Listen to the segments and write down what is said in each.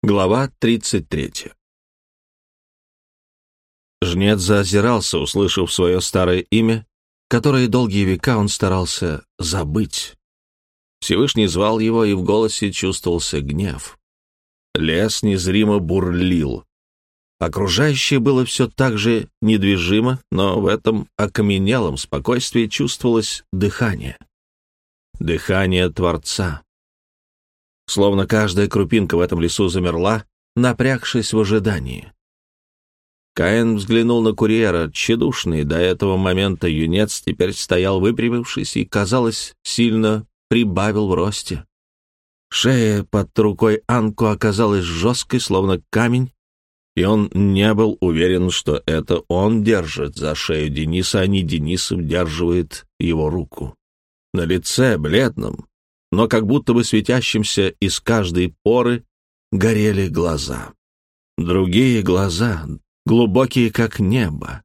Глава 33 Жнец заозирался, услышав свое старое имя, которое долгие века он старался забыть. Всевышний звал его, и в голосе чувствовался гнев. Лес незримо бурлил. Окружающее было все так же недвижимо, но в этом окаменелом спокойствии чувствовалось дыхание. Дыхание Творца. Словно каждая крупинка в этом лесу замерла, напрягшись в ожидании. Каин взглянул на курьера, тщедушный до этого момента юнец теперь стоял выпрямившись и, казалось, сильно прибавил в росте. Шея под рукой Анку оказалась жесткой, словно камень, и он не был уверен, что это он держит за шею Дениса, а не Денис удерживает его руку. На лице, бледном, но как будто бы светящимся из каждой поры, горели глаза. Другие глаза, глубокие, как небо.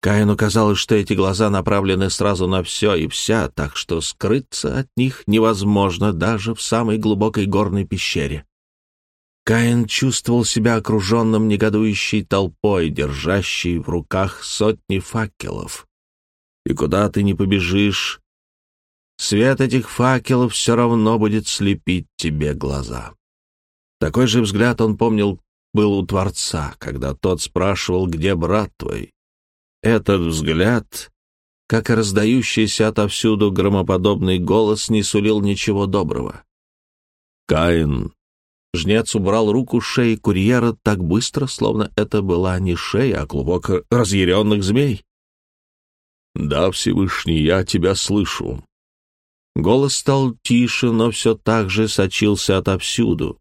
Каину казалось, что эти глаза направлены сразу на все и вся, так что скрыться от них невозможно даже в самой глубокой горной пещере. Каин чувствовал себя окруженным негодующей толпой, держащей в руках сотни факелов. И куда ты не побежишь, Свет этих факелов все равно будет слепить тебе глаза. Такой же взгляд он помнил был у Творца, когда тот спрашивал, где брат твой. Этот взгляд, как и раздающийся отовсюду громоподобный голос, не сулил ничего доброго. «Каин!» Жнец убрал руку с шеи курьера так быстро, словно это была не шея, а клубок разъяренных змей. «Да, Всевышний, я тебя слышу. Голос стал тише, но все так же сочился отовсюду.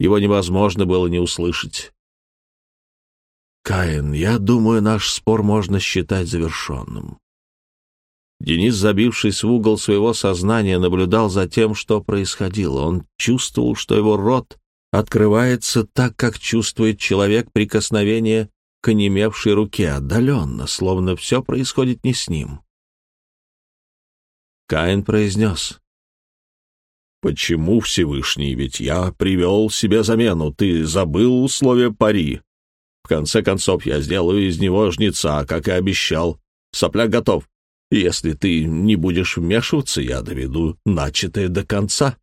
Его невозможно было не услышать. «Каин, я думаю, наш спор можно считать завершенным». Денис, забившись в угол своего сознания, наблюдал за тем, что происходило. Он чувствовал, что его рот открывается так, как чувствует человек прикосновение к онемевшей руке, отдаленно, словно все происходит не с ним. Каин произнес. «Почему Всевышний? Ведь я привел себе замену. Ты забыл условия пари. В конце концов, я сделаю из него жнеца, как и обещал. Сопляк готов. Если ты не будешь вмешиваться, я доведу начатое до конца».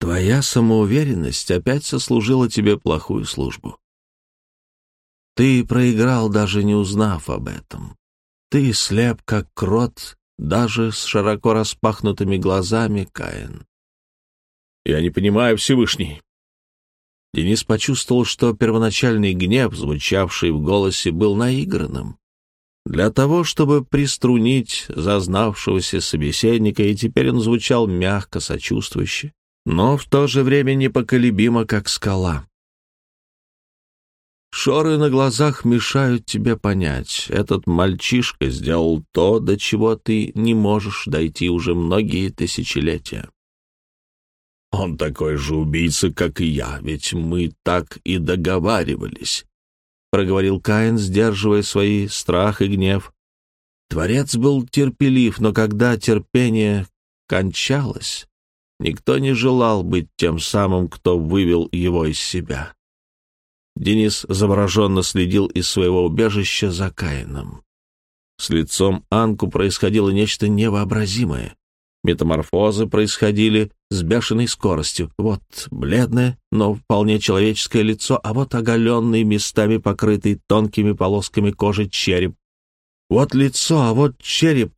Твоя самоуверенность опять сослужила тебе плохую службу. Ты проиграл, даже не узнав об этом. Ты слеп, как крот, даже с широко распахнутыми глазами Каин. «Я не понимаю, Всевышний». Денис почувствовал, что первоначальный гнев, звучавший в голосе, был наигранным. Для того, чтобы приструнить зазнавшегося собеседника, и теперь он звучал мягко, сочувствующе, но в то же время непоколебимо, как скала. Шоры на глазах мешают тебе понять. Этот мальчишка сделал то, до чего ты не можешь дойти уже многие тысячелетия. Он такой же убийца, как и я, ведь мы так и договаривались, — проговорил Каин, сдерживая свои страх и гнев. Творец был терпелив, но когда терпение кончалось, никто не желал быть тем самым, кто вывел его из себя. Денис завороженно следил из своего убежища за Каином. С лицом Анку происходило нечто невообразимое. Метаморфозы происходили с бешеной скоростью. Вот бледное, но вполне человеческое лицо, а вот оголенный, местами покрытый тонкими полосками кожи череп. Вот лицо, а вот череп,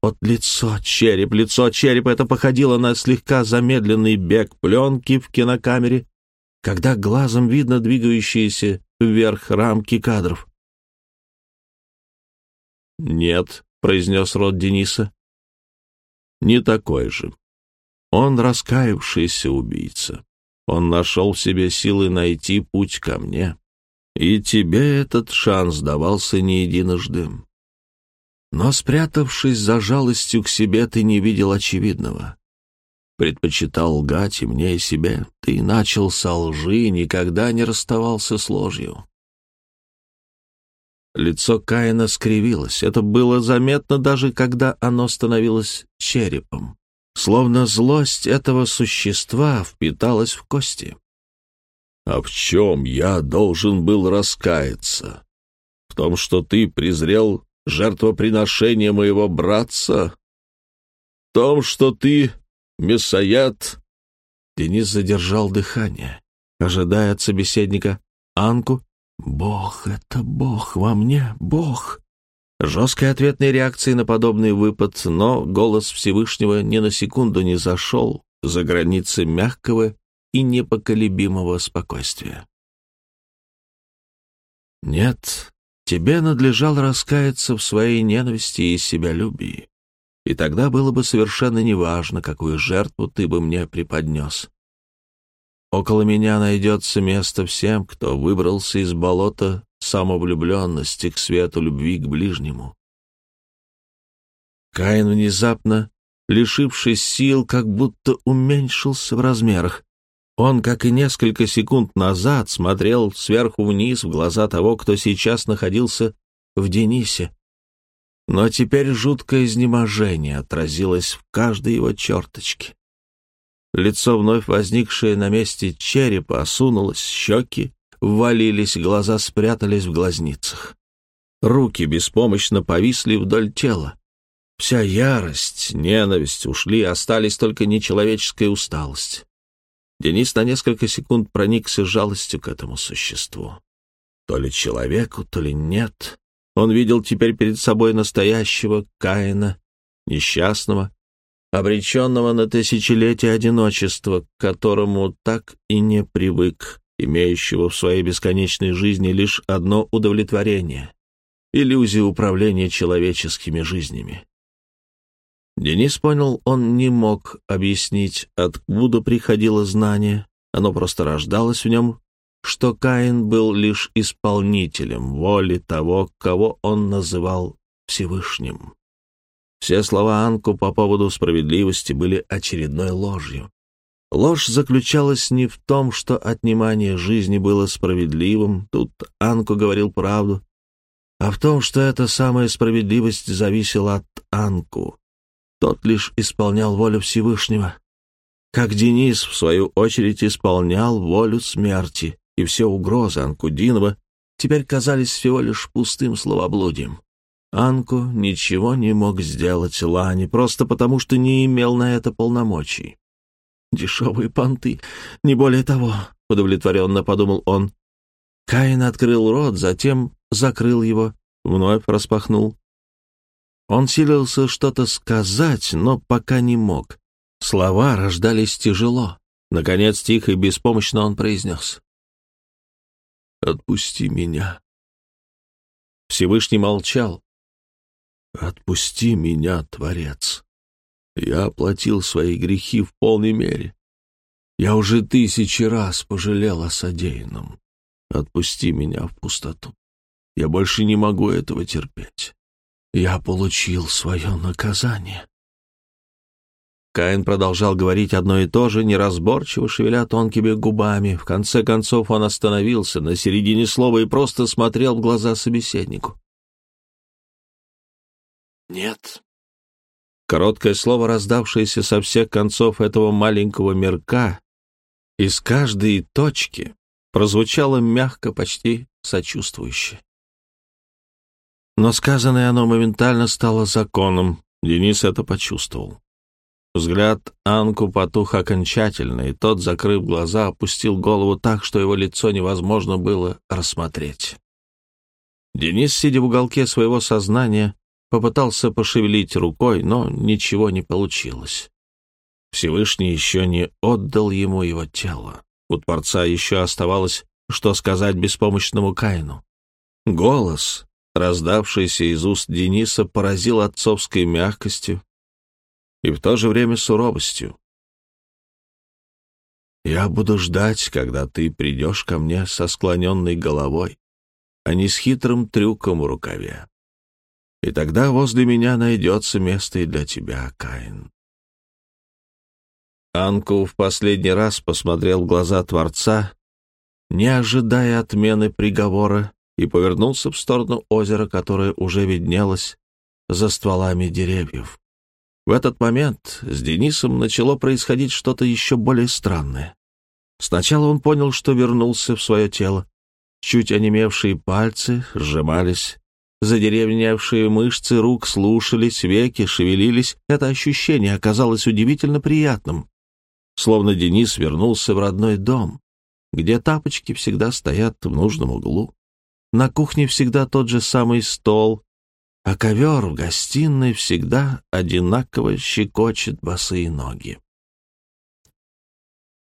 вот лицо, череп, лицо, череп. Это походило на слегка замедленный бег пленки в кинокамере когда глазом видно двигающиеся вверх рамки кадров. «Нет», — произнес рот Дениса, — «не такой же. Он раскаявшийся убийца. Он нашел в себе силы найти путь ко мне. И тебе этот шанс давался не единожды. Но, спрятавшись за жалостью к себе, ты не видел очевидного предпочитал лгать и мне, и себе. Ты начал со лжи никогда не расставался с ложью. Лицо Каина скривилось. Это было заметно даже, когда оно становилось черепом. Словно злость этого существа впиталась в кости. А в чем я должен был раскаяться? В том, что ты презрел жертвоприношение моего братца? В том, что ты, Мессаят...» Денис задержал дыхание, ожидая от собеседника Анку. «Бог — это Бог во мне, Бог!» Жесткой ответной реакции на подобный выпад, но голос Всевышнего ни на секунду не зашел за границы мягкого и непоколебимого спокойствия. «Нет, тебе надлежало раскаяться в своей ненависти и себялюбии, и тогда было бы совершенно неважно, какую жертву ты бы мне преподнес. Около меня найдется место всем, кто выбрался из болота самовлюбленности к свету любви к ближнему. Каин внезапно, лишившись сил, как будто уменьшился в размерах. Он, как и несколько секунд назад, смотрел сверху вниз в глаза того, кто сейчас находился в Денисе. Но теперь жуткое изнеможение отразилось в каждой его черточке. Лицо, вновь возникшее на месте черепа, осунулось, щеки ввалились, глаза спрятались в глазницах. Руки беспомощно повисли вдоль тела. Вся ярость, ненависть ушли, остались только нечеловеческая усталость. Денис на несколько секунд проникся жалостью к этому существу. То ли человеку, то ли нет. Он видел теперь перед собой настоящего Каина, несчастного, обреченного на тысячелетие одиночества, к которому так и не привык, имеющего в своей бесконечной жизни лишь одно удовлетворение — иллюзию управления человеческими жизнями. Денис понял, он не мог объяснить, откуда приходило знание, оно просто рождалось в нем, что Каин был лишь исполнителем воли того, кого он называл Всевышним. Все слова Анку по поводу справедливости были очередной ложью. Ложь заключалась не в том, что отнимание жизни было справедливым, тут Анку говорил правду, а в том, что эта самая справедливость зависела от Анку. Тот лишь исполнял волю Всевышнего. Как Денис, в свою очередь, исполнял волю смерти, и все угрозы Анкудинова теперь казались всего лишь пустым словоблудием. Анку ничего не мог сделать Лане, просто потому что не имел на это полномочий. «Дешевые понты, не более того», — удовлетворенно подумал он. Каин открыл рот, затем закрыл его, вновь распахнул. Он силился что-то сказать, но пока не мог. Слова рождались тяжело. Наконец, тихо и беспомощно он произнес. «Отпусти меня». Всевышний молчал. «Отпусти меня, Творец. Я оплатил свои грехи в полной мере. Я уже тысячи раз пожалел о содеянном. Отпусти меня в пустоту. Я больше не могу этого терпеть. Я получил свое наказание». Каин продолжал говорить одно и то же, неразборчиво шевеля тонкими губами. В конце концов он остановился на середине слова и просто смотрел в глаза собеседнику. «Нет». Короткое слово, раздавшееся со всех концов этого маленького мирка, из каждой точки прозвучало мягко, почти сочувствующе. Но сказанное оно моментально стало законом. Денис это почувствовал. Взгляд Анку потух окончательно, и тот, закрыв глаза, опустил голову так, что его лицо невозможно было рассмотреть. Денис, сидя в уголке своего сознания, попытался пошевелить рукой, но ничего не получилось. Всевышний еще не отдал ему его тело. У Творца еще оставалось, что сказать беспомощному Каину. Голос, раздавшийся из уст Дениса, поразил отцовской мягкостью и в то же время суровостью. «Я буду ждать, когда ты придешь ко мне со склоненной головой, а не с хитрым трюком в рукаве. И тогда возле меня найдется место и для тебя, Каин». Анку в последний раз посмотрел в глаза Творца, не ожидая отмены приговора, и повернулся в сторону озера, которое уже виднелось за стволами деревьев. В этот момент с Денисом начало происходить что-то еще более странное. Сначала он понял, что вернулся в свое тело. Чуть онемевшие пальцы сжимались, задеревневшие мышцы рук слушались, веки шевелились. Это ощущение оказалось удивительно приятным. Словно Денис вернулся в родной дом, где тапочки всегда стоят в нужном углу. На кухне всегда тот же самый стол, а ковер в гостиной всегда одинаково щекочет босые ноги.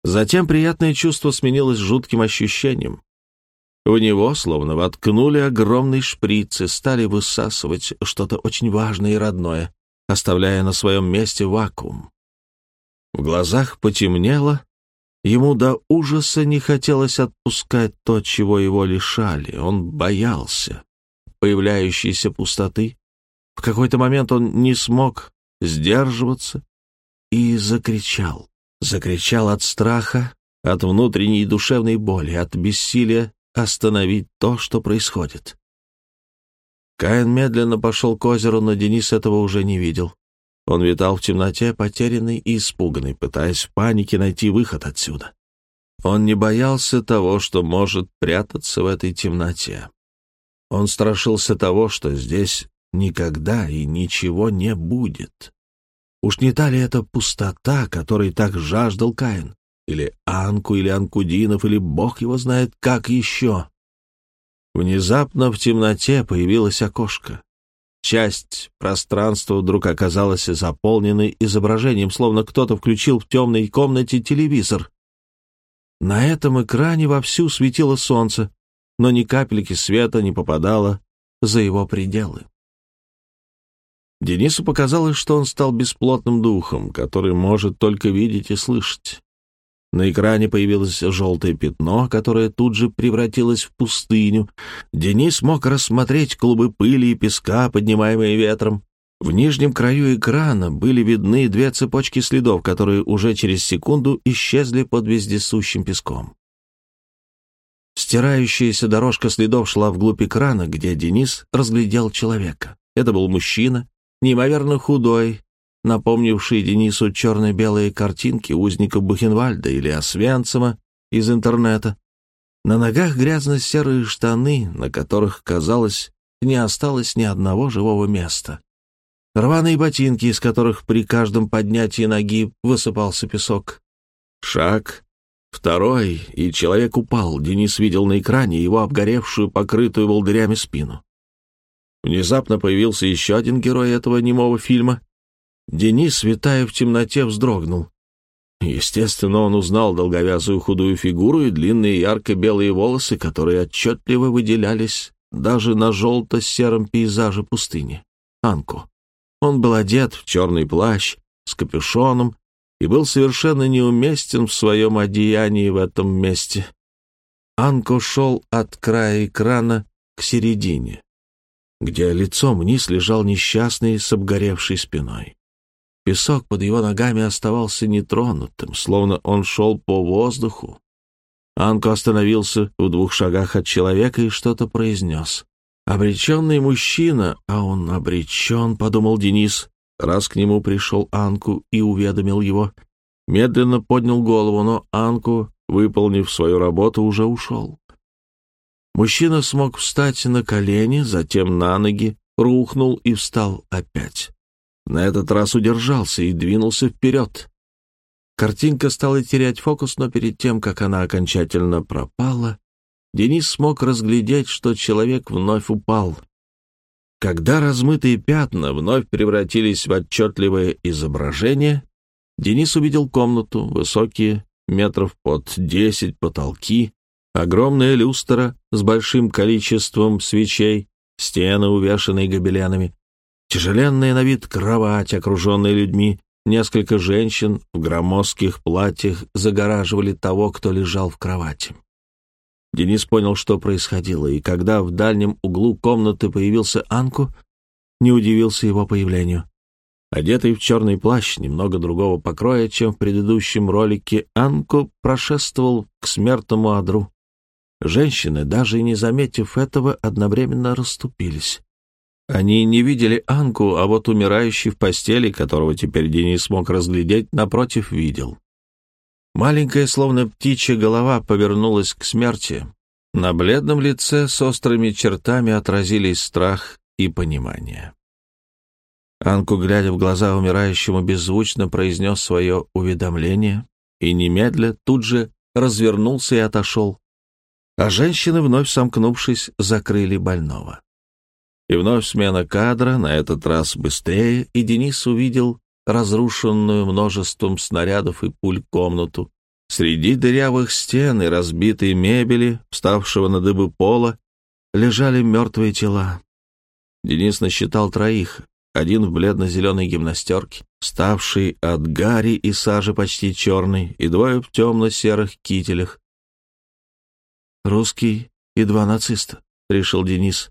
Затем приятное чувство сменилось жутким ощущением. В него словно воткнули огромный шприц и стали высасывать что-то очень важное и родное, оставляя на своем месте вакуум. В глазах потемнело, ему до ужаса не хотелось отпускать то, чего его лишали, он боялся появляющейся пустоты. В какой-то момент он не смог сдерживаться и закричал закричал от страха, от внутренней душевной боли, от бессилия остановить то, что происходит. Каин медленно пошел к озеру, но Денис этого уже не видел. Он витал в темноте, потерянный и испуганный, пытаясь в панике найти выход отсюда. Он не боялся того, что может прятаться в этой темноте. Он страшился того, что здесь никогда и ничего не будет. Уж не та ли это пустота, которой так жаждал Каин? Или Анку, или Анкудинов, или бог его знает как еще? Внезапно в темноте появилось окошко. Часть пространства вдруг оказалась заполненной изображением, словно кто-то включил в темной комнате телевизор. На этом экране вовсю светило солнце, но ни капельки света не попадало за его пределы. Денису показалось, что он стал бесплотным духом, который может только видеть и слышать. На экране появилось желтое пятно, которое тут же превратилось в пустыню. Денис мог рассмотреть клубы пыли и песка, поднимаемые ветром. В нижнем краю экрана были видны две цепочки следов, которые уже через секунду исчезли под вездесущим песком. Стирающаяся дорожка следов шла вглубь экрана, где Денис разглядел человека. Это был мужчина, неимоверно худой, напомнивший Денису черно-белые картинки узника Бухенвальда или Освенцима из интернета. На ногах грязно-серые штаны, на которых, казалось, не осталось ни одного живого места. Рваные ботинки, из которых при каждом поднятии ноги высыпался песок. Шаг, второй, и человек упал. Денис видел на экране его обгоревшую, покрытую волдырями спину. Внезапно появился еще один герой этого немого фильма. Денис, витая в темноте, вздрогнул. Естественно, он узнал долговязую худую фигуру и длинные ярко-белые волосы, которые отчетливо выделялись даже на желто-сером пейзаже пустыни. Анку. Он был одет в черный плащ с капюшоном и был совершенно неуместен в своем одеянии в этом месте. Анко шел от края экрана к середине где лицом вниз лежал несчастный с обгоревшей спиной. Песок под его ногами оставался нетронутым, словно он шел по воздуху. Анко остановился в двух шагах от человека и что-то произнес. «Обреченный мужчина, а он обречен», — подумал Денис, раз к нему пришел Анку и уведомил его. Медленно поднял голову, но Анку, выполнив свою работу, уже ушел. Мужчина смог встать на колени, затем на ноги, рухнул и встал опять. На этот раз удержался и двинулся вперед. Картинка стала терять фокус, но перед тем, как она окончательно пропала, Денис смог разглядеть, что человек вновь упал. Когда размытые пятна вновь превратились в отчетливое изображение, Денис увидел комнату, высокие, метров под десять потолки, Огромная люстра с большим количеством свечей, стены, увешанные гобеленами, тяжеленная на вид кровать, окруженная людьми, несколько женщин в громоздких платьях загораживали того, кто лежал в кровати. Денис понял, что происходило, и когда в дальнем углу комнаты появился Анку, не удивился его появлению. Одетый в черный плащ, немного другого покроя, чем в предыдущем ролике, Анку прошествовал к смертному одру. Женщины, даже не заметив этого, одновременно расступились. Они не видели Анку, а вот умирающий в постели, которого теперь Денис смог разглядеть, напротив видел. Маленькая, словно птичья голова, повернулась к смерти. На бледном лице с острыми чертами отразились страх и понимание. Анку, глядя в глаза умирающему, беззвучно произнес свое уведомление и немедля тут же развернулся и отошел. А женщины, вновь сомкнувшись, закрыли больного. И вновь смена кадра, на этот раз быстрее, и Денис увидел разрушенную множеством снарядов и пуль комнату. Среди дырявых стен и разбитой мебели, вставшего на дыбы пола, лежали мертвые тела. Денис насчитал троих. Один в бледно-зеленой гимнастерке, ставший от гари и сажи почти черный, и двое в темно-серых кителях. «Русский и два нациста», — решил Денис.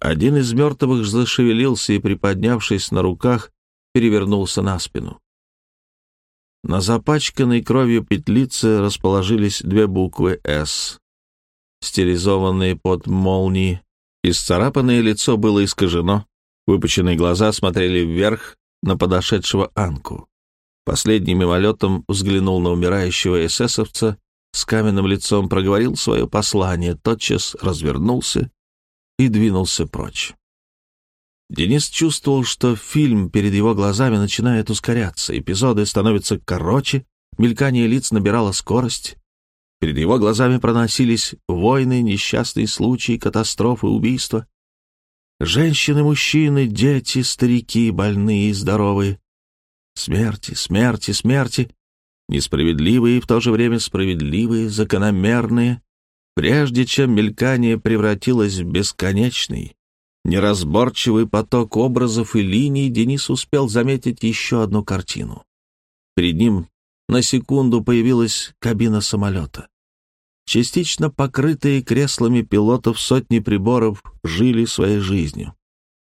Один из мертвых зашевелился и, приподнявшись на руках, перевернулся на спину. На запачканной кровью петлице расположились две буквы «С», стилизованные под молнии. Исцарапанное лицо было искажено, выпученные глаза смотрели вверх на подошедшего Анку. Последний мимолетом взглянул на умирающего эсэсовца, с каменным лицом проговорил свое послание, тотчас развернулся и двинулся прочь. Денис чувствовал, что фильм перед его глазами начинает ускоряться, эпизоды становятся короче, мелькание лиц набирало скорость. Перед его глазами проносились войны, несчастные случаи, катастрофы, убийства. Женщины, мужчины, дети, старики, больные и здоровые. Смерти, смерти, смерти. Несправедливые и в то же время справедливые, закономерные, прежде чем мелькание превратилось в бесконечный, неразборчивый поток образов и линий, Денис успел заметить еще одну картину. Перед ним на секунду появилась кабина самолета. Частично покрытые креслами пилотов сотни приборов жили своей жизнью.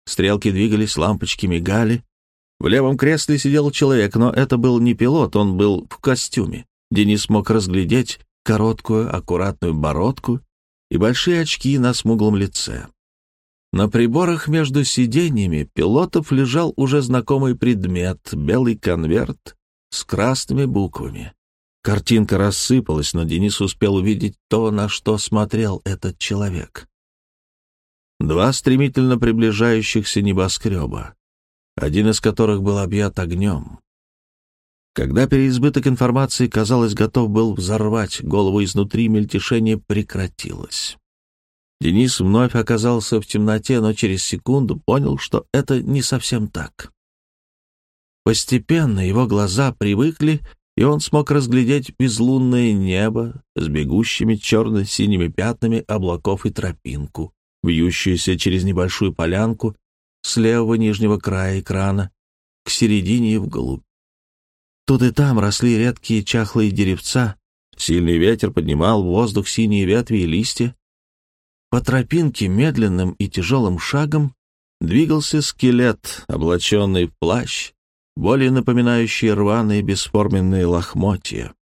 Стрелки двигались, лампочки мигали. В левом кресле сидел человек, но это был не пилот, он был в костюме. Денис мог разглядеть короткую, аккуратную бородку и большие очки на смуглом лице. На приборах между сиденьями пилотов лежал уже знакомый предмет — белый конверт с красными буквами. Картинка рассыпалась, но Денис успел увидеть то, на что смотрел этот человек. Два стремительно приближающихся небоскреба, один из которых был объят огнем. Когда переизбыток информации, казалось, готов был взорвать голову изнутри, мельтешение прекратилось. Денис вновь оказался в темноте, но через секунду понял, что это не совсем так. Постепенно его глаза привыкли, и он смог разглядеть безлунное небо с бегущими черно-синими пятнами облаков и тропинку, вьющуюся через небольшую полянку с левого нижнего края экрана к середине и вглубь. Тут и там росли редкие чахлые деревца, сильный ветер поднимал в воздух синие ветви и листья, по тропинке медленным и тяжелым шагом двигался скелет, облаченный в плащ, более напоминающий рваные бесформенные лохмотья.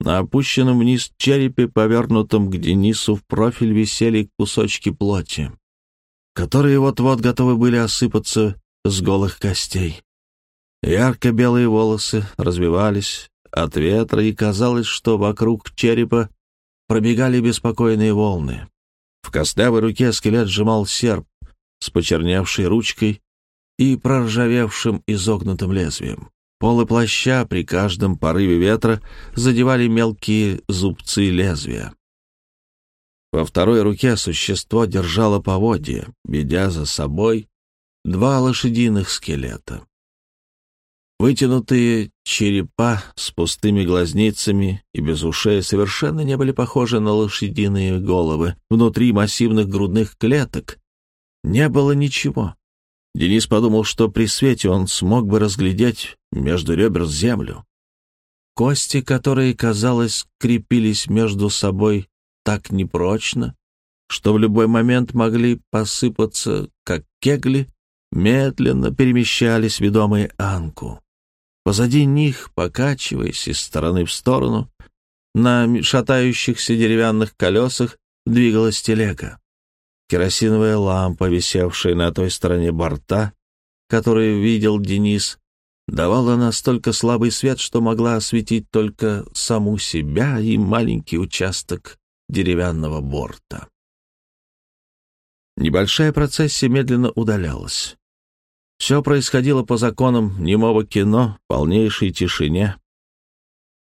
На опущенном вниз черепе, повернутом к Денису в профиль, висели кусочки плоти, которые вот-вот готовы были осыпаться с голых костей. Ярко-белые волосы развивались от ветра, и казалось, что вокруг черепа пробегали беспокойные волны. В костлявой руке скелет сжимал серп с почерневшей ручкой и проржавевшим изогнутым лезвием. Полы плаща при каждом порыве ветра задевали мелкие зубцы лезвия. Во второй руке существо держало поводья, ведя за собой два лошадиных скелета. Вытянутые черепа с пустыми глазницами и без ушей совершенно не были похожи на лошадиные головы. Внутри массивных грудных клеток не было ничего. Денис подумал, что при свете он смог бы разглядеть между ребер землю. Кости, которые, казалось, крепились между собой так непрочно, что в любой момент могли посыпаться, как кегли, медленно перемещались ведомые Анку. Позади них, покачиваясь из стороны в сторону, на шатающихся деревянных колесах двигалась телега. Керосиновая лампа, висевшая на той стороне борта, которую видел Денис, давала настолько слабый свет, что могла осветить только саму себя и маленький участок деревянного борта. Небольшая процессия медленно удалялась. Все происходило по законам немого кино, полнейшей тишине.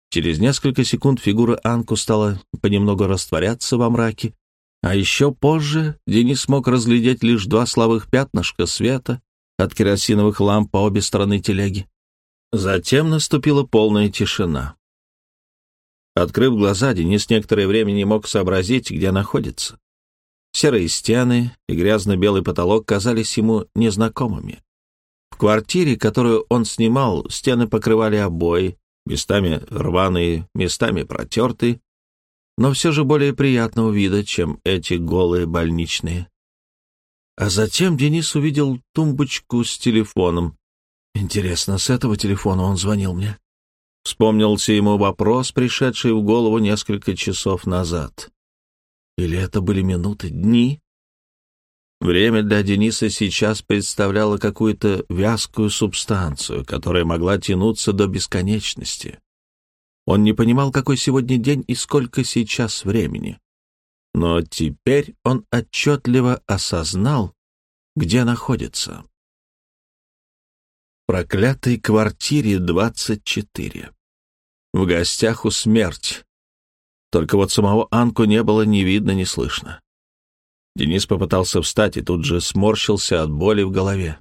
Через несколько секунд фигура Анку стала понемногу растворяться во мраке, а еще позже Денис смог разглядеть лишь два слабых пятнышка света от керосиновых ламп по обе стороны телеги. Затем наступила полная тишина. Открыв глаза, Денис некоторое время не мог сообразить, где находится. Серые стены и грязно-белый потолок казались ему незнакомыми. Квартире, которую он снимал, стены покрывали обои, местами рваные, местами протертые, но все же более приятного вида, чем эти голые больничные. А затем Денис увидел тумбочку с телефоном. Интересно, с этого телефона он звонил мне? Вспомнился ему вопрос, пришедший в голову несколько часов назад. Или это были минуты, дни? Время для Дениса сейчас представляло какую-то вязкую субстанцию, которая могла тянуться до бесконечности. Он не понимал, какой сегодня день и сколько сейчас времени. Но теперь он отчетливо осознал, где находится. В проклятой квартире 24. В гостях у смерть. Только вот самого Анку не было ни видно, ни слышно. Денис попытался встать и тут же сморщился от боли в голове.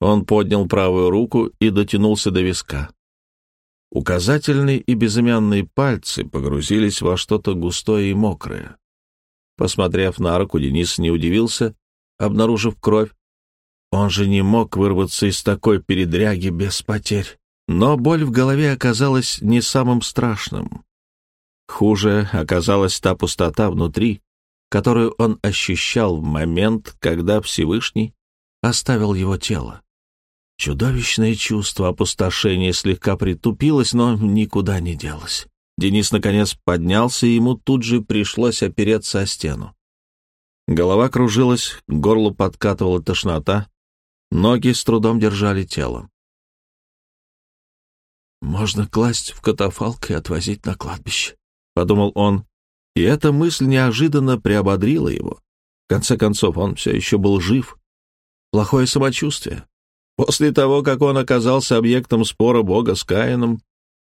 Он поднял правую руку и дотянулся до виска. Указательные и безымянные пальцы погрузились во что-то густое и мокрое. Посмотрев на руку, Денис не удивился, обнаружив кровь. Он же не мог вырваться из такой передряги без потерь. Но боль в голове оказалась не самым страшным. Хуже оказалась та пустота внутри, которую он ощущал в момент, когда Всевышний оставил его тело. Чудовищное чувство опустошения слегка притупилось, но никуда не делось. Денис, наконец, поднялся, и ему тут же пришлось опереться о стену. Голова кружилась, к горлу подкатывала тошнота, ноги с трудом держали тело. «Можно класть в катафалк и отвозить на кладбище», — подумал он, и эта мысль неожиданно приободрила его. В конце концов, он все еще был жив. Плохое самочувствие. После того, как он оказался объектом спора Бога с Каином,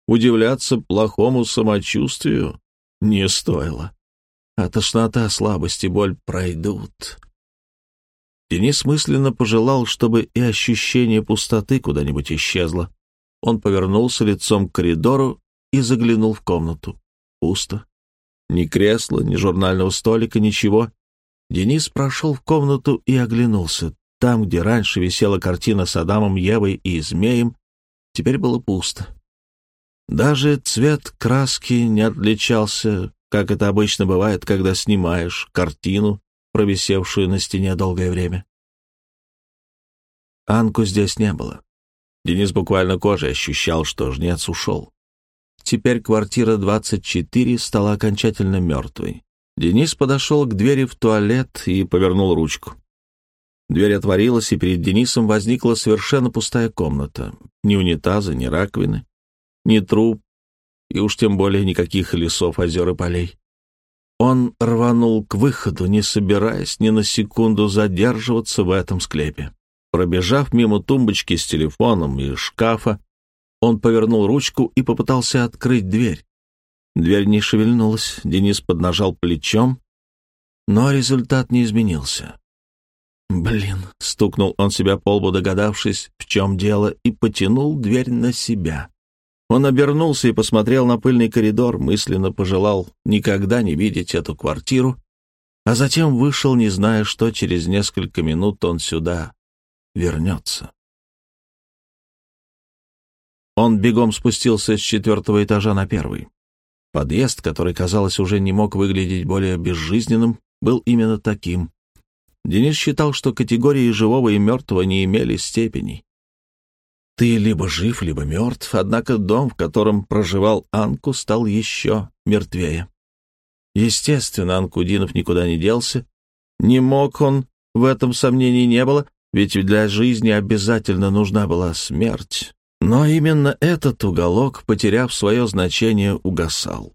удивляться плохому самочувствию не стоило. А тошнота, слабость и боль пройдут. Денис мысленно пожелал, чтобы и ощущение пустоты куда-нибудь исчезло. Он повернулся лицом к коридору и заглянул в комнату. Пусто. Ни кресла, ни журнального столика, ничего. Денис прошел в комнату и оглянулся. Там, где раньше висела картина с Адамом, Евой и Змеем, теперь было пусто. Даже цвет краски не отличался, как это обычно бывает, когда снимаешь картину, провисевшую на стене долгое время. Анку здесь не было. Денис буквально кожей ощущал, что жнец ушел. Теперь квартира 24 стала окончательно мертвой. Денис подошел к двери в туалет и повернул ручку. Дверь отворилась, и перед Денисом возникла совершенно пустая комната. Ни унитаза, ни раковины, ни труб, и уж тем более никаких лесов, озер и полей. Он рванул к выходу, не собираясь ни на секунду задерживаться в этом склепе. Пробежав мимо тумбочки с телефоном и шкафа, он повернул ручку и попытался открыть дверь. Дверь не шевельнулась, Денис поднажал плечом, но результат не изменился. «Блин!» — стукнул он себя по лбу, догадавшись, в чем дело, и потянул дверь на себя. Он обернулся и посмотрел на пыльный коридор, мысленно пожелал никогда не видеть эту квартиру, а затем вышел, не зная, что через несколько минут он сюда вернется. Он бегом спустился с четвертого этажа на первый. Подъезд, который, казалось, уже не мог выглядеть более безжизненным, был именно таким. Денис считал, что категории живого и мертвого не имели степеней. Ты либо жив, либо мертв, однако дом, в котором проживал Анку, стал еще мертвее. Естественно, Анкудинов никуда не делся. Не мог он, в этом сомнений не было, ведь для жизни обязательно нужна была смерть. Но именно этот уголок, потеряв свое значение, угасал.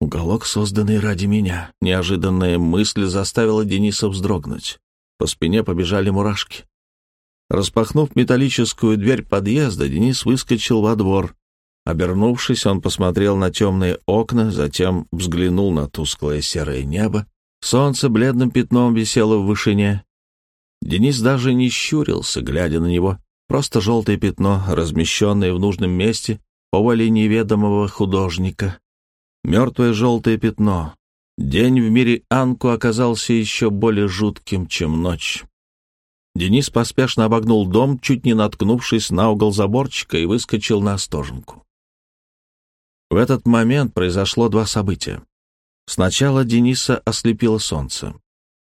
Уголок, созданный ради меня. Неожиданная мысль заставила Дениса вздрогнуть. По спине побежали мурашки. Распахнув металлическую дверь подъезда, Денис выскочил во двор. Обернувшись, он посмотрел на темные окна, затем взглянул на тусклое серое небо. Солнце бледным пятном висело в вышине. Денис даже не щурился, глядя на него. Просто желтое пятно, размещенное в нужном месте по воле неведомого художника. Мертвое желтое пятно. День в мире Анку оказался еще более жутким, чем ночь. Денис поспешно обогнул дом, чуть не наткнувшись на угол заборчика, и выскочил на остоженку. В этот момент произошло два события. Сначала Дениса ослепило солнце.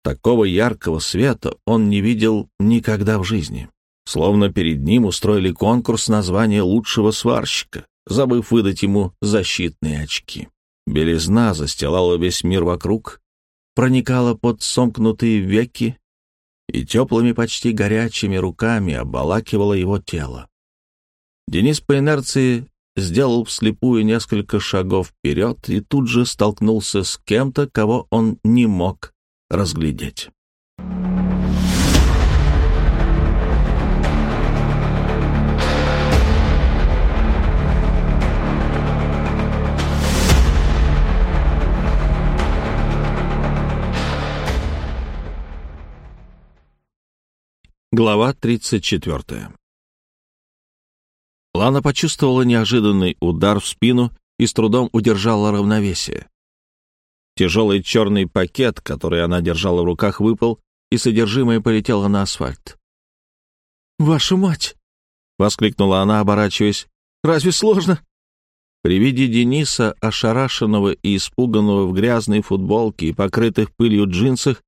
Такого яркого света он не видел никогда в жизни. Словно перед ним устроили конкурс на звание лучшего сварщика, забыв выдать ему защитные очки. Белизна застилала весь мир вокруг, проникала под сомкнутые веки и теплыми, почти горячими руками обволакивала его тело. Денис по инерции сделал вслепую несколько шагов вперед и тут же столкнулся с кем-то, кого он не мог разглядеть. Глава 34 Лана почувствовала неожиданный удар в спину и с трудом удержала равновесие. Тяжелый черный пакет, который она держала в руках, выпал, и содержимое полетело на асфальт. «Вашу мать!» — воскликнула она, оборачиваясь. «Разве сложно?» При виде Дениса, ошарашенного и испуганного в грязной футболке и покрытых пылью джинсах,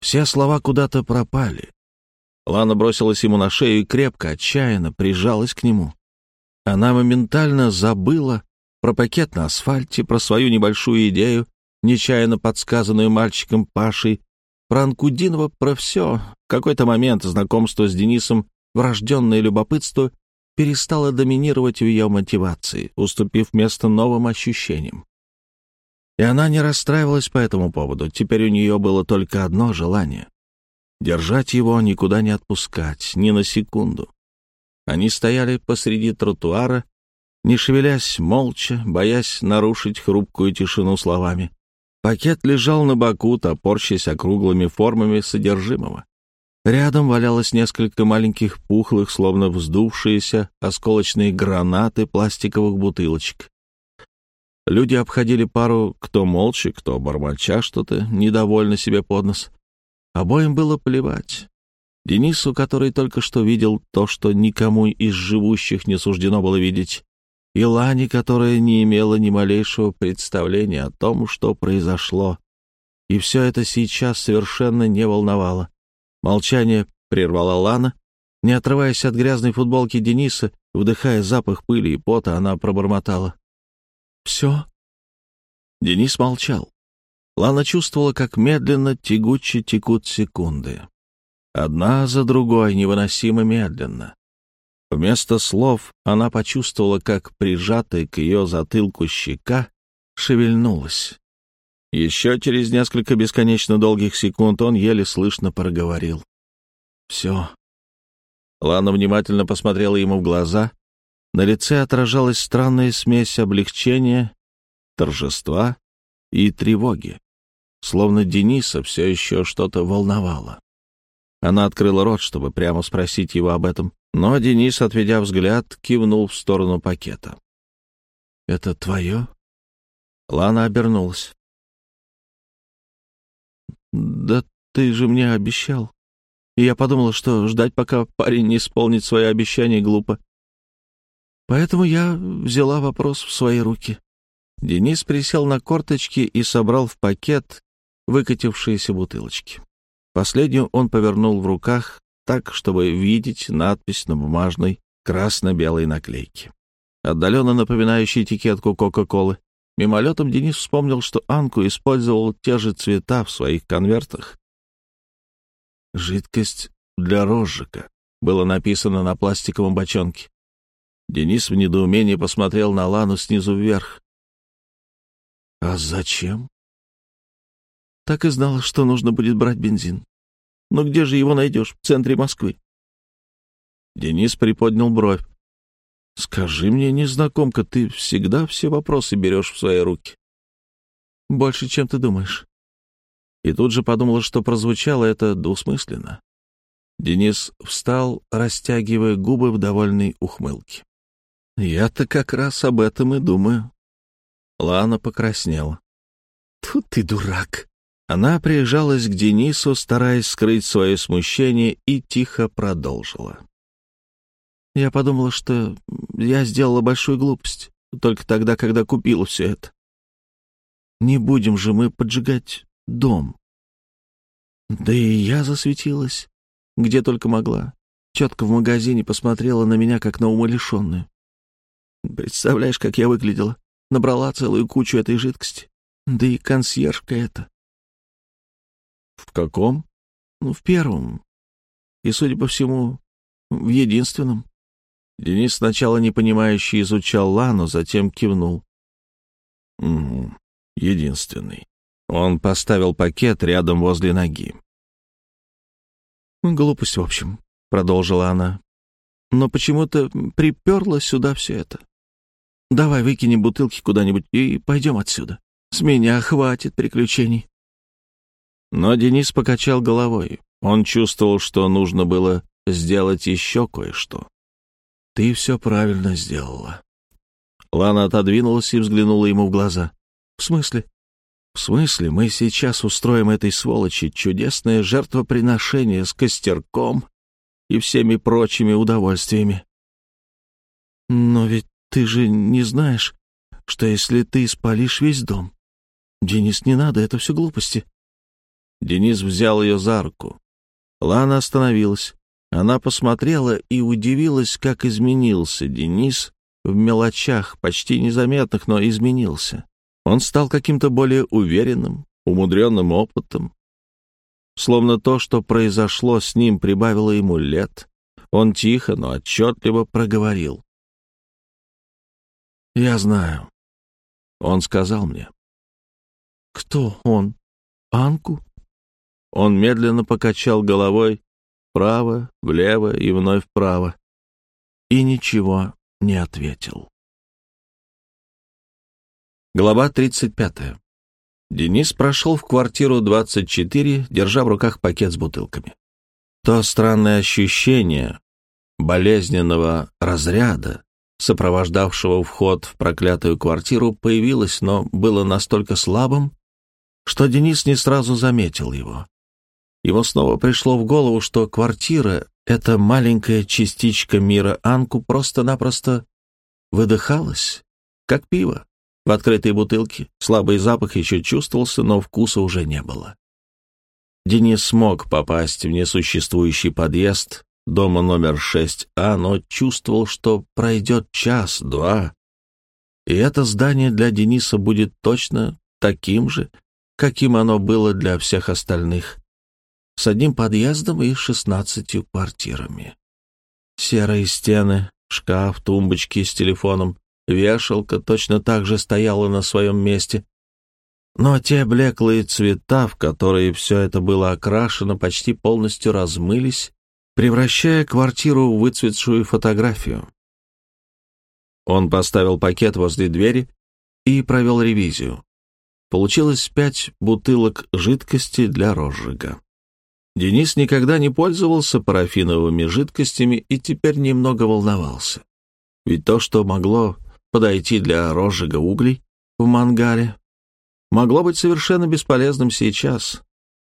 все слова куда-то пропали. Лана бросилась ему на шею и крепко, отчаянно прижалась к нему. Она моментально забыла про пакет на асфальте, про свою небольшую идею, нечаянно подсказанную мальчиком Пашей, про Анкудинова, про все. В какой-то момент знакомство с Денисом, врожденное любопытство, перестало доминировать в ее мотивации, уступив место новым ощущениям. И она не расстраивалась по этому поводу. Теперь у нее было только одно желание — держать его, никуда не отпускать, ни на секунду. Они стояли посреди тротуара, не шевелясь, молча, боясь нарушить хрупкую тишину словами. Пакет лежал на боку, топорщась округлыми формами содержимого. Рядом валялось несколько маленьких пухлых, словно вздувшиеся осколочные гранаты пластиковых бутылочек. Люди обходили пару, кто молча, кто бормоча что-то, недовольно себе под нос. Обоим было плевать. Денису, который только что видел то, что никому из живущих не суждено было видеть, и Лане, которая не имела ни малейшего представления о том, что произошло. И все это сейчас совершенно не волновало. Молчание прервала Лана. Не отрываясь от грязной футболки Дениса, вдыхая запах пыли и пота, она пробормотала. «Все?» Денис молчал. Лана чувствовала, как медленно, тягуче текут секунды. Одна за другой, невыносимо медленно. Вместо слов она почувствовала, как прижатая к ее затылку щека шевельнулась. Еще через несколько бесконечно долгих секунд он еле слышно проговорил. «Все». Лана внимательно посмотрела ему в глаза. На лице отражалась странная смесь облегчения, торжества и тревоги. Словно Дениса все еще что-то волновало. Она открыла рот, чтобы прямо спросить его об этом, но Денис, отведя взгляд, кивнул в сторону пакета. «Это твое?» Лана обернулась. «Да ты же мне обещал. И я подумала, что ждать, пока парень не исполнит свои обещания, глупо. Поэтому я взяла вопрос в свои руки». Денис присел на корточки и собрал в пакет выкатившиеся бутылочки. Последнюю он повернул в руках так, чтобы видеть надпись на бумажной красно-белой наклейке, отдаленно напоминающей этикетку Кока-Колы. Мимолетом Денис вспомнил, что Анку использовал те же цвета в своих конвертах. «Жидкость для розжига» было написано на пластиковом бочонке. Денис в недоумении посмотрел на Лану снизу вверх. «А зачем?» «Так и знала, что нужно будет брать бензин. Но где же его найдешь? В центре Москвы?» Денис приподнял бровь. «Скажи мне, незнакомка, ты всегда все вопросы берешь в свои руки?» «Больше, чем ты думаешь». И тут же подумала, что прозвучало это двусмысленно. Денис встал, растягивая губы в довольной ухмылке. «Я-то как раз об этом и думаю». Лана покраснела. «Тут ты дурак!» Она приезжалась к Денису, стараясь скрыть свое смущение, и тихо продолжила. «Я подумала, что я сделала большую глупость, только тогда, когда купила все это. Не будем же мы поджигать дом. Да и я засветилась, где только могла. Четко в магазине посмотрела на меня, как на умалишенную. Представляешь, как я выглядела? Набрала целую кучу этой жидкости. Да и консьержка эта. В каком? Ну, в первом. И, судя по всему, в единственном. Денис сначала непонимающе изучал Лану, затем кивнул. Угу, единственный. Он поставил пакет рядом возле ноги. «Глупость, в общем», — продолжила она. «Но почему-то приперла сюда все это. Давай выкинем бутылки куда-нибудь и пойдем отсюда. С меня хватит приключений». Но Денис покачал головой. Он чувствовал, что нужно было сделать еще кое-что. «Ты все правильно сделала». Лана отодвинулась и взглянула ему в глаза. «В смысле?» «В смысле, мы сейчас устроим этой сволочи чудесное жертвоприношение с костерком и всеми прочими удовольствиями?» «Но ведь ты же не знаешь, что если ты спалишь весь дом...» «Денис, не надо, это все глупости». Денис взял ее за руку. Лана остановилась. Она посмотрела и удивилась, как изменился Денис в мелочах, почти незаметных, но изменился. Он стал каким-то более уверенным, умудренным опытом. Словно то, что произошло с ним, прибавило ему лет. Он тихо, но отчетливо проговорил. «Я знаю». Он сказал мне. «Кто он? Анку?» Он медленно покачал головой вправо, влево и вновь вправо. И ничего не ответил. Глава 35. Денис прошел в квартиру 24, держа в руках пакет с бутылками. То странное ощущение болезненного разряда, сопровождавшего вход в проклятую квартиру, появилось, но было настолько слабым, что Денис не сразу заметил его. Ему снова пришло в голову, что квартира, эта маленькая частичка мира Анку, просто-напросто выдыхалась, как пиво в открытой бутылке. Слабый запах еще чувствовался, но вкуса уже не было. Денис смог попасть в несуществующий подъезд дома номер 6А, но чувствовал, что пройдет час-два, и это здание для Дениса будет точно таким же, каким оно было для всех остальных с одним подъездом и шестнадцатью квартирами. Серые стены, шкаф, тумбочки с телефоном, вешалка точно так же стояла на своем месте. Но те блеклые цвета, в которые все это было окрашено, почти полностью размылись, превращая квартиру в выцветшую фотографию. Он поставил пакет возле двери и провел ревизию. Получилось пять бутылок жидкости для розжига. Денис никогда не пользовался парафиновыми жидкостями и теперь немного волновался. Ведь то, что могло подойти для розжига углей в мангале, могло быть совершенно бесполезным сейчас.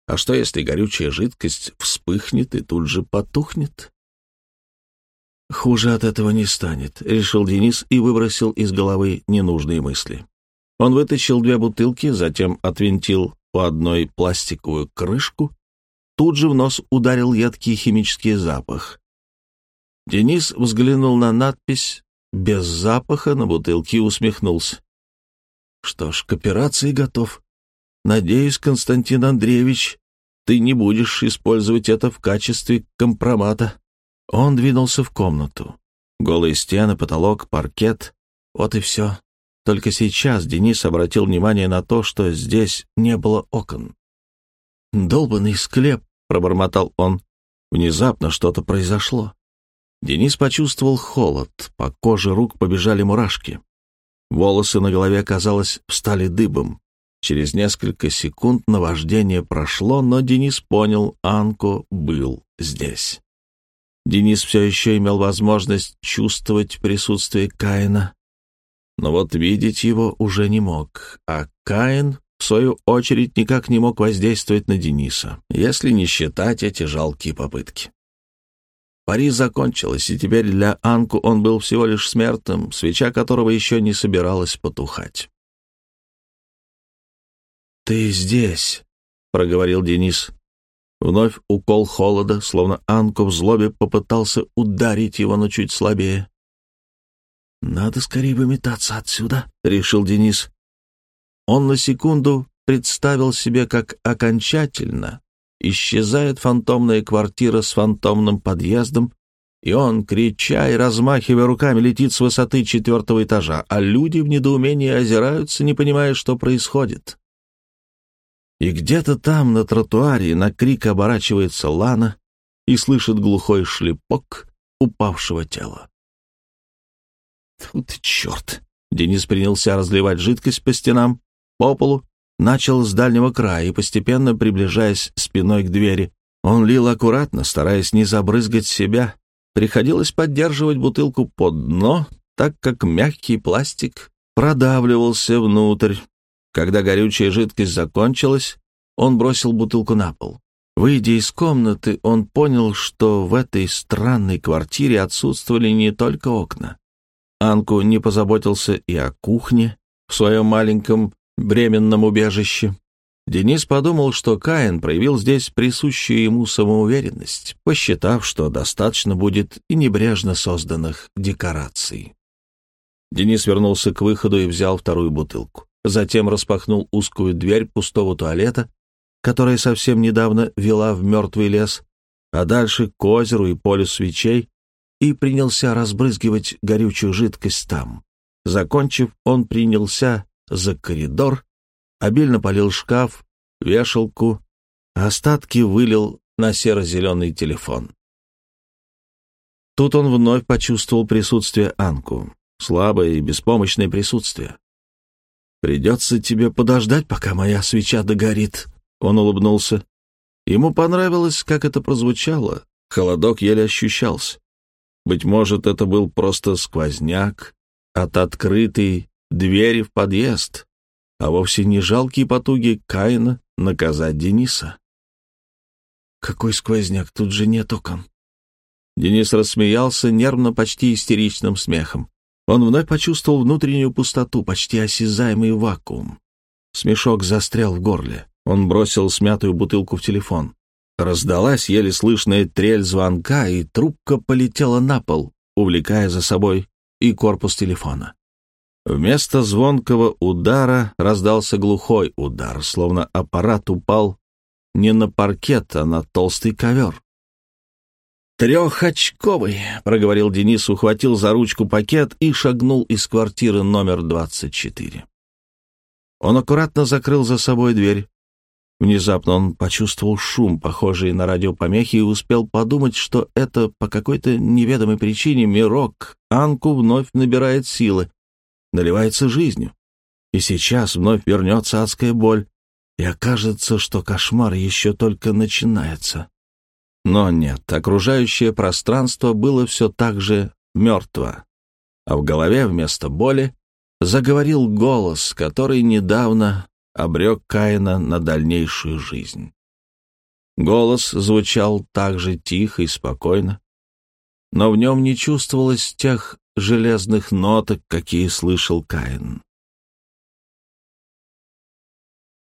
А что, если горючая жидкость вспыхнет и тут же потухнет? «Хуже от этого не станет», — решил Денис и выбросил из головы ненужные мысли. Он вытащил две бутылки, затем отвинтил у одной пластиковую крышку Тут же в нос ударил едкий химический запах. Денис взглянул на надпись «Без запаха» на бутылке и усмехнулся. «Что ж, к операции готов. Надеюсь, Константин Андреевич, ты не будешь использовать это в качестве компромата». Он двинулся в комнату. Голые стены, потолок, паркет — вот и все. Только сейчас Денис обратил внимание на то, что здесь не было окон. «Долбанный склеп», — пробормотал он. Внезапно что-то произошло. Денис почувствовал холод, по коже рук побежали мурашки. Волосы на голове, казалось, встали дыбом. Через несколько секунд наваждение прошло, но Денис понял, Анко был здесь. Денис все еще имел возможность чувствовать присутствие Каина, но вот видеть его уже не мог, а Каин, в свою очередь, никак не мог воздействовать на Дениса, если не считать эти жалкие попытки. Пари закончилась, и теперь для Анку он был всего лишь смертным, свеча которого еще не собиралась потухать. «Ты здесь», — проговорил Денис. Вновь укол холода, словно Анку в злобе попытался ударить его, но чуть слабее. «Надо скорее выметаться отсюда», — решил Денис. Он на секунду представил себе, как окончательно исчезает фантомная квартира с фантомным подъездом, и он, крича и размахивая руками, летит с высоты четвертого этажа, а люди в недоумении озираются, не понимая, что происходит. И где-то там, на тротуаре, на крик оборачивается Лана и слышит глухой шлепок упавшего тела. Тут черт! Денис принялся разливать жидкость по стенам, по полу, начал с дальнего края и, постепенно приближаясь спиной к двери, он лил аккуратно, стараясь не забрызгать себя. Приходилось поддерживать бутылку под дно, так как мягкий пластик продавливался внутрь. Когда горючая жидкость закончилась, он бросил бутылку на пол. Выйдя из комнаты, он понял, что в этой странной квартире отсутствовали не только окна. Анку не позаботился и о кухне в своем маленьком бременном убежище. Денис подумал, что Каин проявил здесь присущую ему самоуверенность, посчитав, что достаточно будет и небрежно созданных декораций. Денис вернулся к выходу и взял вторую бутылку. Затем распахнул узкую дверь пустого туалета, которая совсем недавно вела в мертвый лес, а дальше к озеру и полю свечей, и принялся разбрызгивать горючую жидкость там. Закончив, он принялся за коридор, обильно полил шкаф, вешалку, остатки вылил на серо-зеленый телефон. Тут он вновь почувствовал присутствие Анку, слабое и беспомощное присутствие. «Придется тебе подождать, пока моя свеча догорит», — он улыбнулся. Ему понравилось, как это прозвучало, холодок еле ощущался. Быть может, это был просто сквозняк от открытой двери в подъезд, а вовсе не жалкие потуги Каина наказать Дениса. «Какой сквозняк? Тут же нет окон». Денис рассмеялся нервно, почти истеричным смехом. Он вновь почувствовал внутреннюю пустоту, почти осязаемый вакуум. Смешок застрял в горле. Он бросил смятую бутылку в телефон. Раздалась еле слышная трель звонка, и трубка полетела на пол, увлекая за собой и корпус телефона. Вместо звонкого удара раздался глухой удар, словно аппарат упал не на паркет, а на толстый ковер. «Трехочковый», — проговорил Денис, ухватил за ручку пакет и шагнул из квартиры номер 24. Он аккуратно закрыл за собой дверь, Внезапно он почувствовал шум, похожий на радиопомехи, и успел подумать, что это по какой-то неведомой причине мирок Анку вновь набирает силы, наливается жизнью. И сейчас вновь вернется адская боль, и окажется, что кошмар еще только начинается. Но нет, окружающее пространство было все так же мертво, а в голове вместо боли заговорил голос, который недавно обрек Каина на дальнейшую жизнь. Голос звучал так же тихо и спокойно, но в нем не чувствовалось тех железных ноток, какие слышал Каин.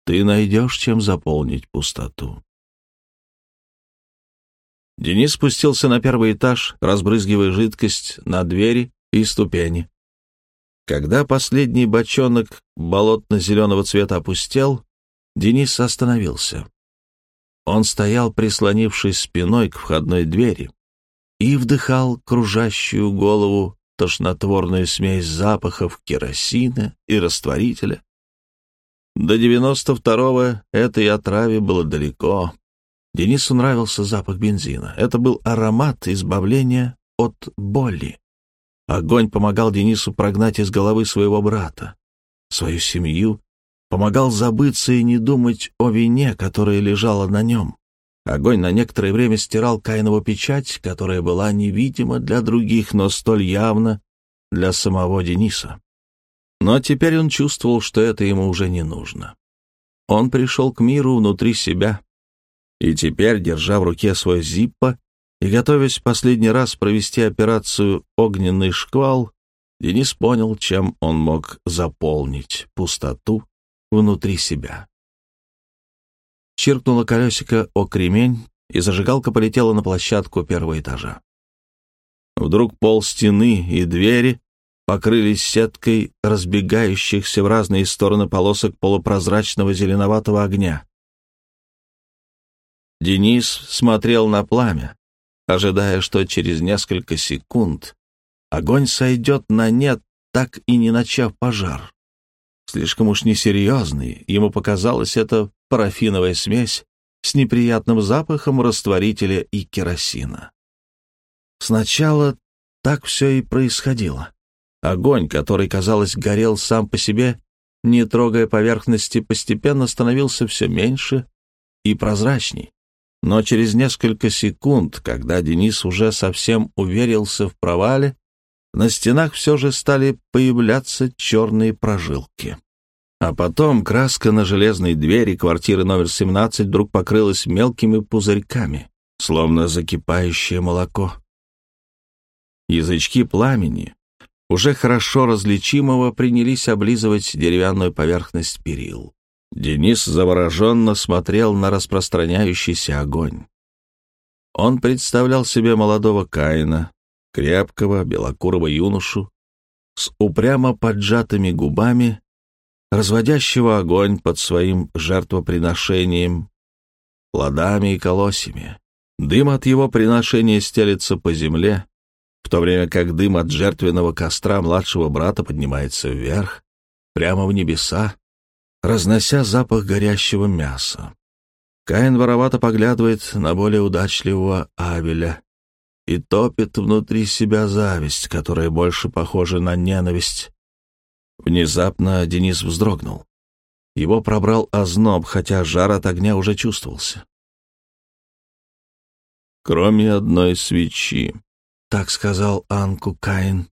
Ты найдешь, чем заполнить пустоту. Денис спустился на первый этаж, разбрызгивая жидкость на двери и ступени. Когда последний бочонок болотно-зеленого цвета опустел, Денис остановился. Он стоял, прислонившись спиной к входной двери. и вдыхал кружащую голову тошнотворную смесь запахов керосина и растворителя. До девяносто второго этой отраве было далеко. Денису нравился запах бензина. Это был аромат избавления от боли. Огонь помогал Денису прогнать из головы своего брата, свою семью, помогал забыться и не думать о вине, которая лежала на нем. Огонь на некоторое время стирал Каинову печать, которая была невидима для других, но столь явна для самого Дениса. Но теперь он чувствовал, что это ему уже не нужно. Он пришел к миру внутри себя. И теперь, держа в руке свой зиппо и готовясь последний раз провести операцию «Огненный шквал», Денис понял, чем он мог заполнить пустоту внутри себя. Чиркнуло колесико о кремень, и зажигалка полетела на площадку первого этажа. Вдруг пол стены и двери покрылись сеткой разбегающихся в разные стороны полосок полупрозрачного зеленоватого огня. Денис смотрел на пламя, ожидая, что через несколько секунд огонь сойдет на нет, так и не начав пожар. Слишком уж несерьезный, ему показалось это парафиновая смесь с неприятным запахом растворителя и керосина. Сначала так все и происходило. Огонь, который, казалось, горел сам по себе, не трогая поверхности, постепенно становился все меньше и прозрачней. Но через несколько секунд, когда Денис уже совсем уверился в провале, на стенах все же стали появляться черные прожилки. А потом краска на железной двери квартиры номер 17 вдруг покрылась мелкими пузырьками, словно закипающее молоко. Язычки пламени, уже хорошо различимого, принялись облизывать деревянную поверхность перил. Денис завороженно смотрел на распространяющийся огонь. Он представлял себе молодого Каина, крепкого, белокурого юношу, с упрямо поджатыми губами, разводящего огонь под своим жертвоприношением, плодами и колосьями. Дым от его приношения стелится по земле, в то время как дым от жертвенного костра младшего брата поднимается вверх, прямо в небеса, разнося запах горящего мяса. Каин воровато поглядывает на более удачливого Авеля и топит внутри себя зависть, которая больше похожа на ненависть. Внезапно Денис вздрогнул. Его пробрал озноб, хотя жар от огня уже чувствовался. Кроме одной свечи, — так сказал Анку Каин.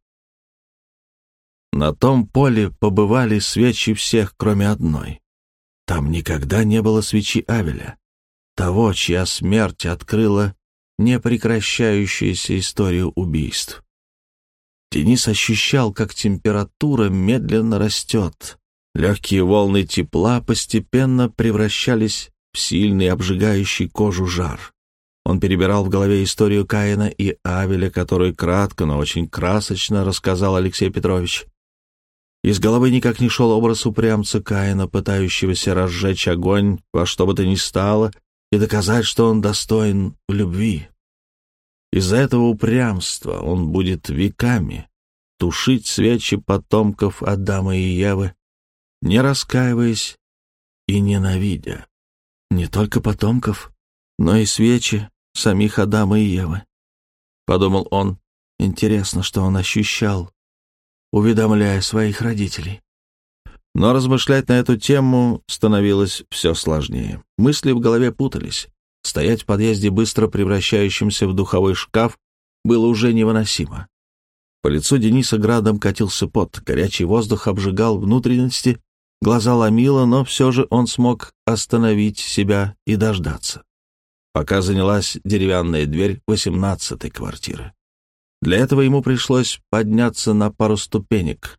На том поле побывали свечи всех, кроме одной. Там никогда не было свечи Авеля, того, чья смерть открыла непрекращающуюся историю убийств. Денис ощущал, как температура медленно растет. Легкие волны тепла постепенно превращались в сильный обжигающий кожу жар. Он перебирал в голове историю Каина и Авеля, которую кратко, но очень красочно рассказал Алексей Петрович. Из головы никак не шел образ упрямца Каина, пытающегося разжечь огонь во что бы то ни стало и доказать, что он достоин любви. Из-за этого упрямства он будет веками тушить свечи потомков Адама и Евы, не раскаиваясь и ненавидя. Не только потомков, но и свечи, самих Адама и Евы. Подумал он, интересно, что он ощущал, уведомляя своих родителей. Но размышлять на эту тему становилось все сложнее. Мысли в голове путались. Стоять в подъезде, быстро превращающемся в духовой шкаф, было уже невыносимо. По лицу Дениса градом катился пот, горячий воздух обжигал внутренности, глаза ломило, но все же он смог остановить себя и дождаться пока занялась деревянная дверь восемнадцатой квартиры. Для этого ему пришлось подняться на пару ступенек.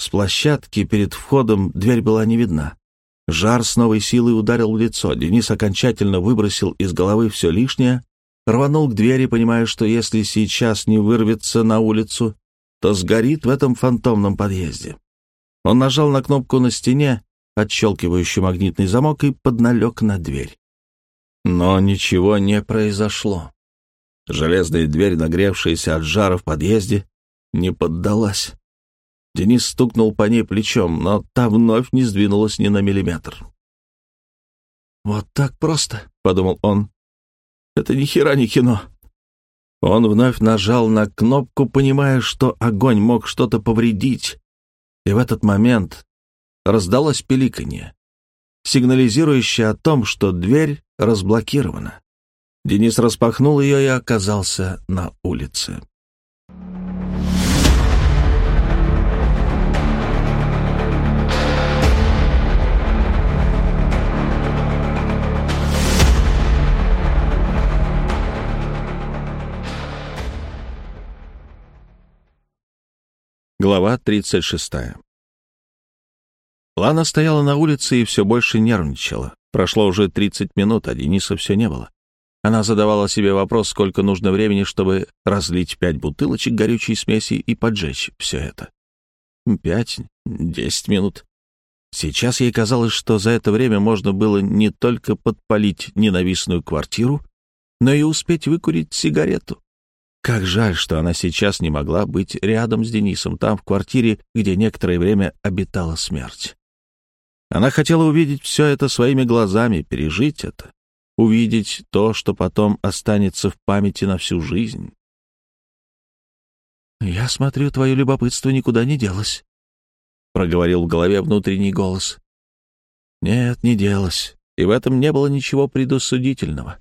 С площадки перед входом дверь была не видна. Жар с новой силой ударил в лицо. Денис окончательно выбросил из головы все лишнее, рванул к двери, понимая, что если сейчас не вырвется на улицу, то сгорит в этом фантомном подъезде. Он нажал на кнопку на стене, отщелкивающую магнитный замок, и подналег на дверь. Но ничего не произошло. Железная дверь, нагревшаяся от жара в подъезде, не поддалась. Денис стукнул по ней плечом, но та вновь не сдвинулась ни на миллиметр. «Вот так просто», — подумал он. «Это ни хера не кино». Он вновь нажал на кнопку, понимая, что огонь мог что-то повредить. И в этот момент раздалось пеликанье, сигнализирующее о том, что дверь разблокирована. Денис распахнул ее и оказался на улице. Глава 36. Лана стояла на улице и все больше нервничала. Прошло уже 30 минут, а Дениса все не было. Она задавала себе вопрос, сколько нужно времени, чтобы разлить пять бутылочек горючей смеси и поджечь все это. Пять, десять минут. Сейчас ей казалось, что за это время можно было не только подпалить ненавистную квартиру, но и успеть выкурить сигарету. Как жаль, что она сейчас не могла быть рядом с Денисом, там, в квартире, где некоторое время обитала смерть. Она хотела увидеть все это своими глазами, пережить это, увидеть то, что потом останется в памяти на всю жизнь. «Я смотрю, твое любопытство никуда не делось», — проговорил в голове внутренний голос. «Нет, не делось, и в этом не было ничего предусудительного.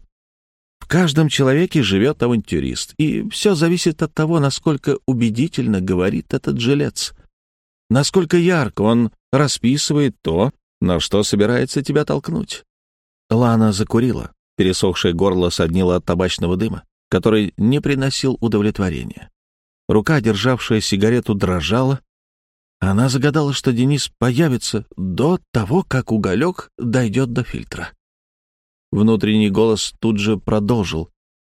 В каждом человеке живет авантюрист, и все зависит от того, насколько убедительно говорит этот жилец, насколько ярко он расписывает то, на что собирается тебя толкнуть. Лана закурила, пересохшее горло соднило от табачного дыма, который не приносил удовлетворения. Рука, державшая сигарету, дрожала. Она загадала, что Денис появится до того, как уголек дойдет до фильтра. Внутренний голос тут же продолжил,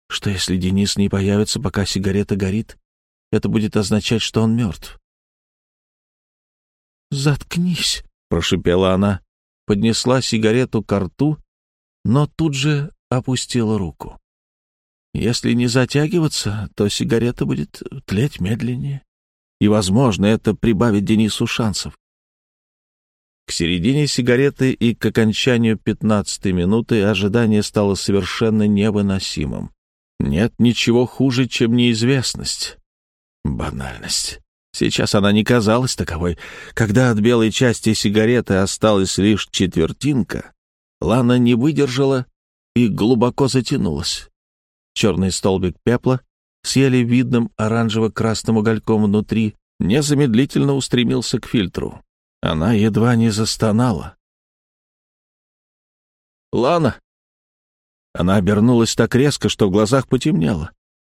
что если Денис не появится, пока сигарета горит, это будет означать, что он мертв. «Заткнись», — прошипела она, поднесла сигарету к рту, но тут же опустила руку. Если не затягиваться, то сигарета будет тлеть медленнее, и, возможно, это прибавит Денису шансов. К середине сигареты и к окончанию пятнадцатой минуты ожидание стало совершенно невыносимым. Нет ничего хуже, чем неизвестность. Банальность. Сейчас она не казалась таковой. Когда от белой части сигареты осталась лишь четвертинка, Лана не выдержала и глубоко затянулась. Черный столбик пепла с еле видным оранжево-красным угольком внутри незамедлительно устремился к фильтру. Она едва не застонала. «Лана!» Она обернулась так резко, что в глазах потемнело.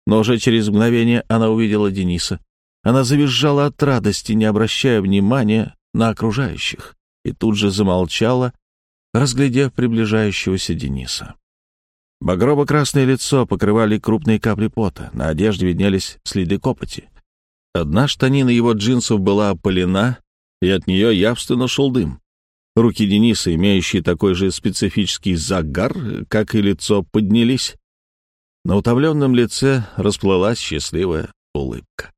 Но уже через мгновение она увидела Дениса. Она завизжала от радости, не обращая внимания на окружающих, и тут же замолчала, разглядев приближающегося Дениса. Багрово-красное лицо покрывали крупные капли пота, на одежде виднелись следы копоти. Одна штанина его джинсов была опалена, и от нее явственно шел дым. Руки Дениса, имеющие такой же специфический загар, как и лицо, поднялись. На утомленном лице расплылась счастливая улыбка.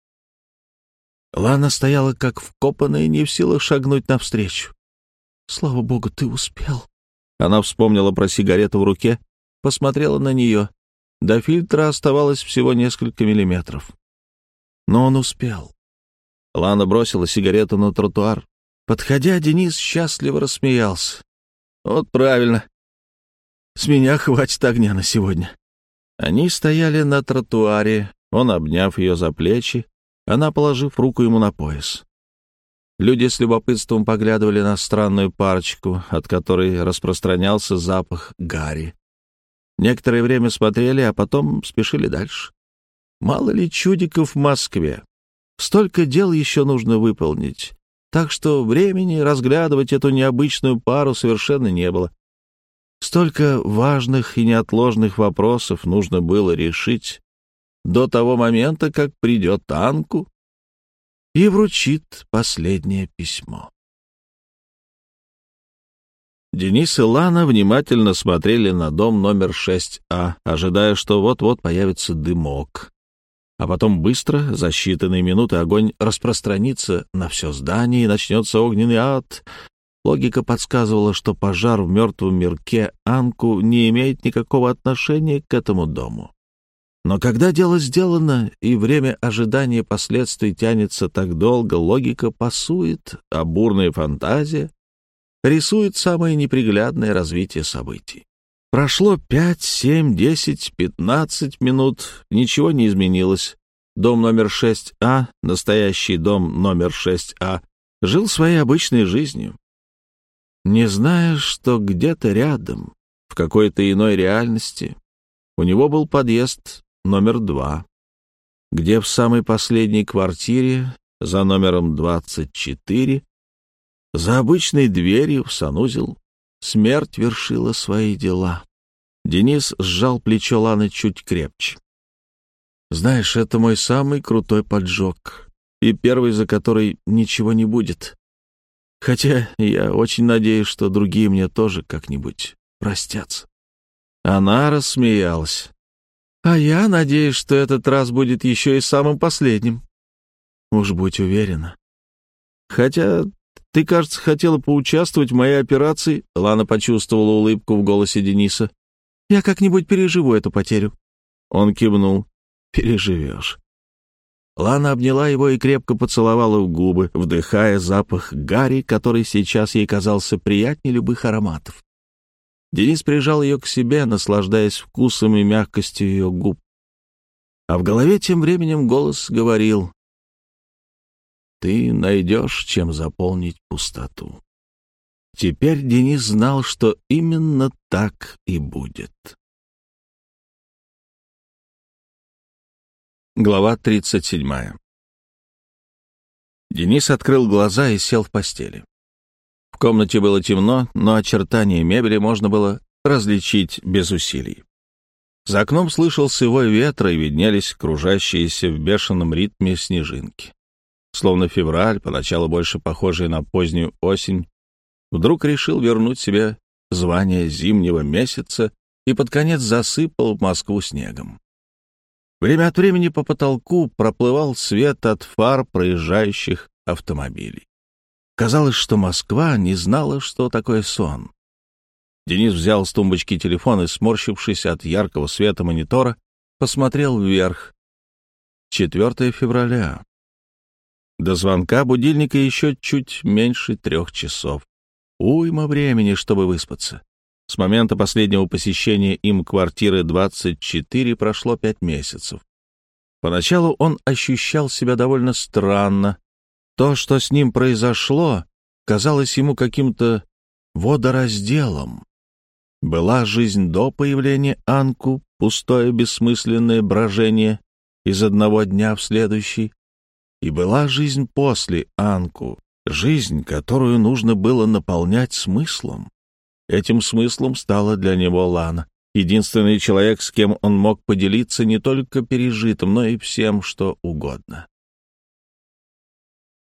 Лана стояла как вкопанная, не в силах шагнуть навстречу. «Слава богу, ты успел!» Она вспомнила про сигарету в руке, посмотрела на нее. До фильтра оставалось всего несколько миллиметров. Но он успел. Лана бросила сигарету на тротуар. Подходя, Денис счастливо рассмеялся. «Вот правильно. С меня хватит огня на сегодня». Они стояли на тротуаре, он обняв ее за плечи, она положив руку ему на пояс. Люди с любопытством поглядывали на странную парочку, от которой распространялся запах гари. Некоторое время смотрели, а потом спешили дальше. Мало ли чудиков в Москве. Столько дел еще нужно выполнить, так что времени разглядывать эту необычную пару совершенно не было. Столько важных и неотложных вопросов нужно было решить до того момента, как придет Анку и вручит последнее письмо. Денис и Лана внимательно смотрели на дом номер 6А, ожидая, что вот-вот появится дымок. А потом быстро, за считанные минуты, огонь распространится на все здание и начнется огненный ад. Логика подсказывала, что пожар в мертвом мирке Анку не имеет никакого отношения к этому дому. Но когда дело сделано и время ожидания последствий тянется так долго, логика пасует, а бурная фантазия рисует самое неприглядное развитие событий. Прошло пять, семь, десять, пятнадцать минут, ничего не изменилось. Дом номер 6А, настоящий дом номер 6А, жил своей обычной жизнью. Не зная, что где-то рядом, в какой-то иной реальности, у него был подъезд номер два, где в самой последней квартире за номером 24 за обычной дверью в санузел смерть вершила свои дела. Денис сжал плечо Ланы чуть крепче. «Знаешь, это мой самый крутой поджог, и первый, за который ничего не будет. Хотя я очень надеюсь, что другие мне тоже как-нибудь простятся». Она рассмеялась. «А я надеюсь, что этот раз будет еще и самым последним». «Уж будь уверена. Хотя ты, кажется, хотела поучаствовать в моей операции?» Лана почувствовала улыбку в голосе Дениса. «Я как-нибудь переживу эту потерю». Он кивнул. «Переживешь». Лана обняла его и крепко поцеловала в губы, вдыхая запах гари, который сейчас ей казался приятнее любых ароматов. Денис прижал ее к себе, наслаждаясь вкусом и мягкостью ее губ. А в голове тем временем голос говорил ты найдешь, чем заполнить пустоту. Теперь Денис знал, что именно так и будет. Глава 37. Денис открыл глаза и сел в постели. В комнате было темно, но очертания мебели можно было различить без усилий. За окном слышался вой ветра и виднелись кружащиеся в бешеном ритме снежинки словно февраль, поначалу больше похожий на позднюю осень, вдруг решил вернуть себе звание зимнего месяца и под конец засыпал Москву снегом. Время от времени по потолку проплывал свет от фар проезжающих автомобилей. Казалось, что Москва не знала, что такое сон. Денис взял с тумбочки телефон и, сморщившись от яркого света монитора, посмотрел вверх. 4 февраля. До звонка будильника еще чуть меньше трех часов. Уйма времени, чтобы выспаться. С момента последнего посещения им квартиры 24 прошло пять месяцев. Поначалу он ощущал себя довольно странно. То, что с ним произошло, казалось ему каким-то водоразделом. Была жизнь до появления Анку, пустое бессмысленное брожение из одного дня в следующий. И была жизнь после Анку, жизнь, которую нужно было наполнять смыслом. Этим смыслом стала для него Лана, единственный человек, с кем он мог поделиться не только пережитым, но и всем, что угодно.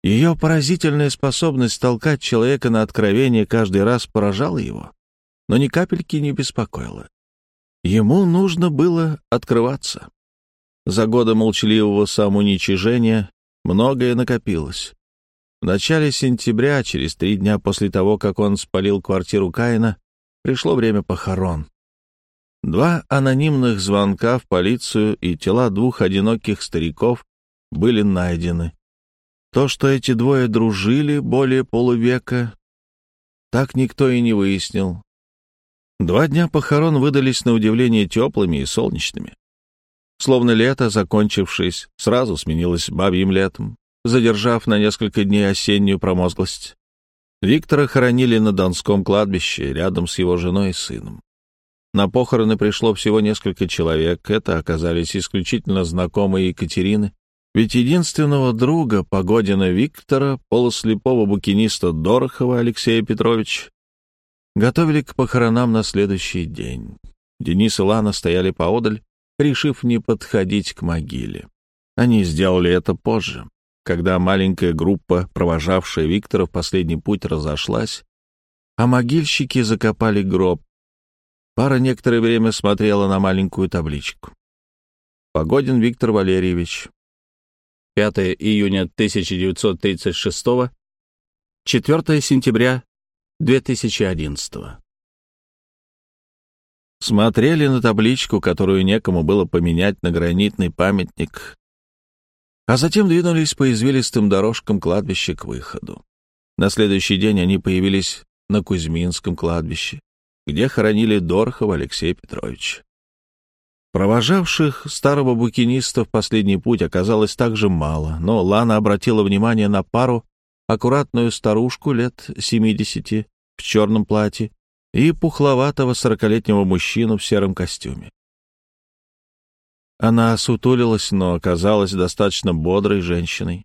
Ее поразительная способность толкать человека на откровение каждый раз поражала его, но ни капельки не беспокоила. Ему нужно было открываться. За годы молчаливого самоуничижения Многое накопилось. В начале сентября, через три дня после того, как он спалил квартиру Каина, пришло время похорон. Два анонимных звонка в полицию и тела двух одиноких стариков были найдены. То, что эти двое дружили более полувека, так никто и не выяснил. Два дня похорон выдались на удивление теплыми и солнечными. Словно лето, закончившись, сразу сменилось бабьим летом, задержав на несколько дней осеннюю промозглость. Виктора хоронили на Донском кладбище рядом с его женой и сыном. На похороны пришло всего несколько человек, это оказались исключительно знакомые Екатерины, ведь единственного друга Погодина Виктора, полуслепого букиниста Дорохова Алексея Петровича, готовили к похоронам на следующий день. Денис и Лана стояли поодаль, решив не подходить к могиле. Они сделали это позже, когда маленькая группа, провожавшая Виктора в последний путь, разошлась. а могильщики закопали гроб. Пара некоторое время смотрела на маленькую табличку. Погодин Виктор Валерьевич. 5 июня 1936, 4 сентября 2011. Смотрели на табличку, которую некому было поменять на гранитный памятник, а затем двинулись по извилистым дорожкам кладбища к выходу. На следующий день они появились на Кузьминском кладбище, где хоронили Дорохова Алексея Петровича. Провожавших старого букиниста в последний путь оказалось также мало, но Лана обратила внимание на пару, аккуратную старушку лет семидесяти в черном платье и пухловатого сорокалетнего мужчину в сером костюме. Она осутулилась, но оказалась достаточно бодрой женщиной.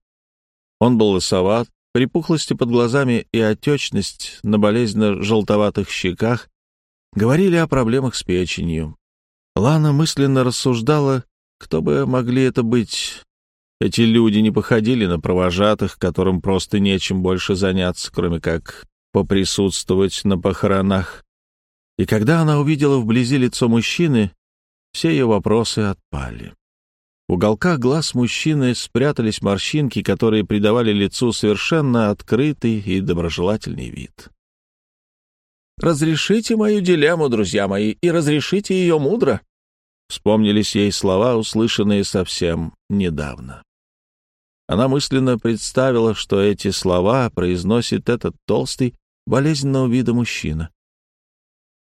Он был лысоват, припухлости под глазами и отечность на болезненно-желтоватых щеках говорили о проблемах с печенью. Лана мысленно рассуждала, кто бы могли это быть. Эти люди не походили на провожатых, которым просто нечем больше заняться, кроме как поприсутствовать на похоронах. И когда она увидела вблизи лицо мужчины, все ее вопросы отпали. В уголках глаз мужчины спрятались морщинки, которые придавали лицу совершенно открытый и доброжелательный вид. «Разрешите мою дилемму, друзья мои, и разрешите ее мудро», Вспомнились ей слова, услышанные совсем недавно. Она мысленно представила, что эти слова произносит этот толстый, болезненного вида мужчина.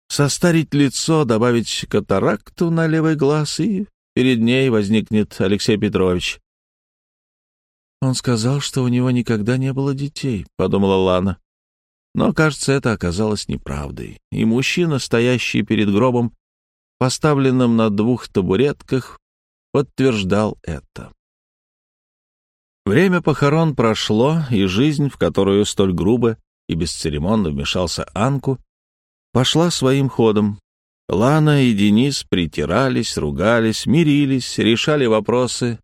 Состарить лицо, добавить катаракту на левый глаз, и перед ней возникнет Алексей Петрович. «Он сказал, что у него никогда не было детей», — подумала Лана. Но, кажется, это оказалось неправдой, и мужчина, стоящий перед гробом, поставленном на двух табуретках, подтверждал это. Время похорон прошло, и жизнь, в которую столь грубо и бесцеремонно вмешался Анку, пошла своим ходом. Лана и Денис притирались, ругались, мирились, решали вопросы,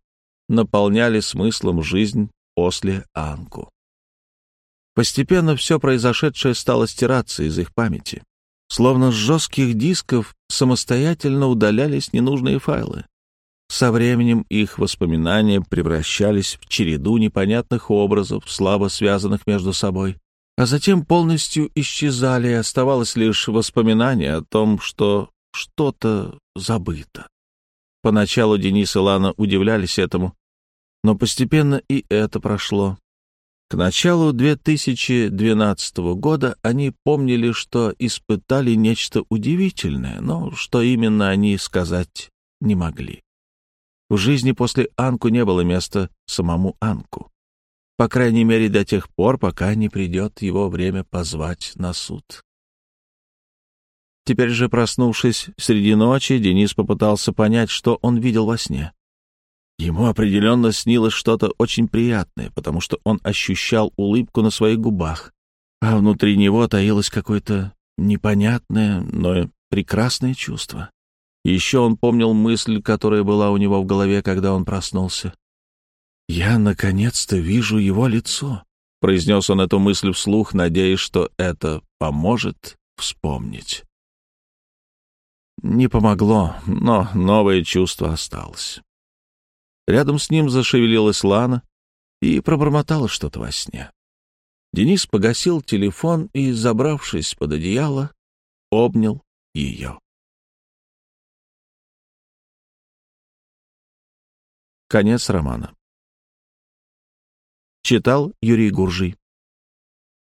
наполняли смыслом жизнь после Анку. Постепенно все произошедшее стало стираться из их памяти. Словно с жестких дисков самостоятельно удалялись ненужные файлы. Со временем их воспоминания превращались в череду непонятных образов, слабо связанных между собой, а затем полностью исчезали, и оставалось лишь воспоминание о том, что что-то забыто. Поначалу Денис и Лана удивлялись этому, но постепенно и это прошло. К началу 2012 года они помнили, что испытали нечто удивительное, но что именно они сказать не могли. В жизни после Анку не было места самому Анку. По крайней мере, до тех пор, пока не придет его время позвать на суд. Теперь же, проснувшись среди ночи, Денис попытался понять, что он видел во сне. Ему определенно снилось что-то очень приятное, потому что он ощущал улыбку на своих губах, а внутри него таилось какое-то непонятное, но прекрасное чувство. еще он помнил мысль, которая была у него в голове, когда он проснулся. «Я, наконец-то, вижу его лицо», — произнес он эту мысль вслух, надеясь, что это поможет вспомнить. Не помогло, но новое чувство осталось. Рядом с ним зашевелилась Лана и пробормотала что-то во сне. Денис погасил телефон и, забравшись под одеяло, обнял ее. Конец романа. Читал Юрий Гуржий.